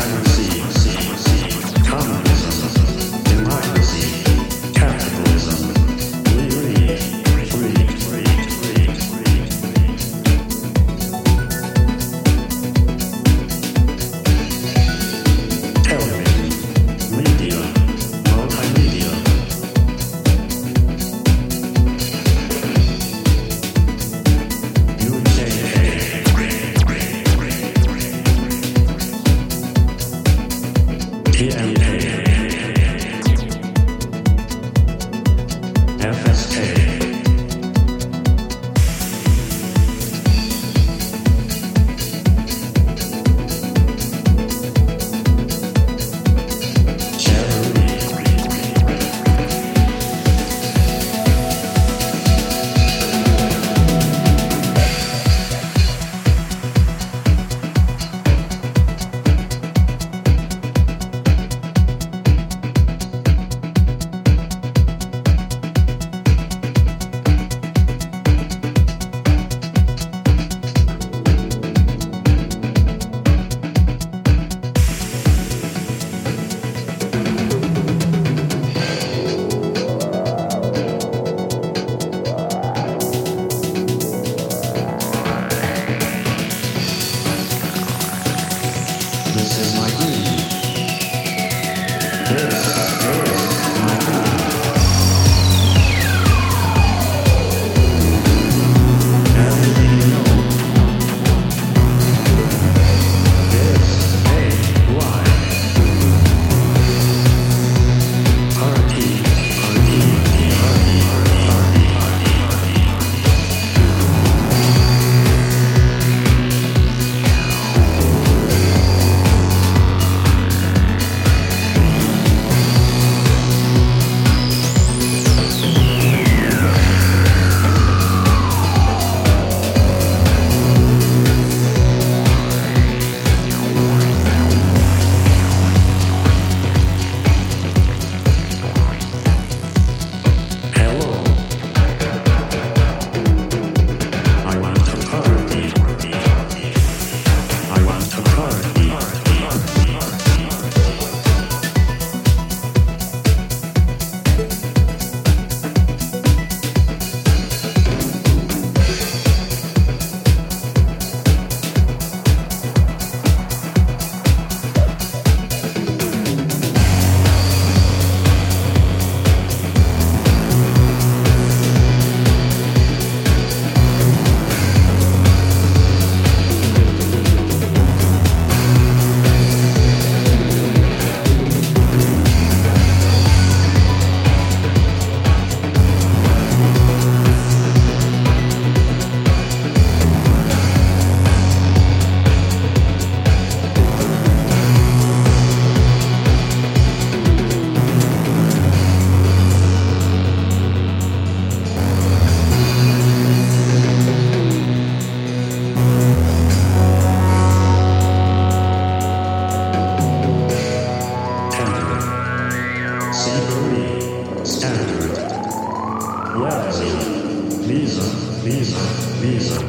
time. MSA. Yes. reason,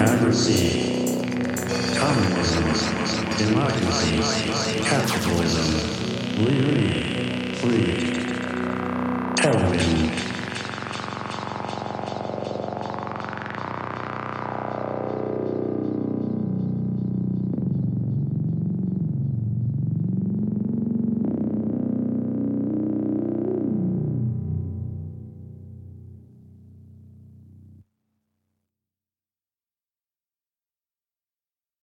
and receive. Communism, democracy, capitalism, liberty, free, television.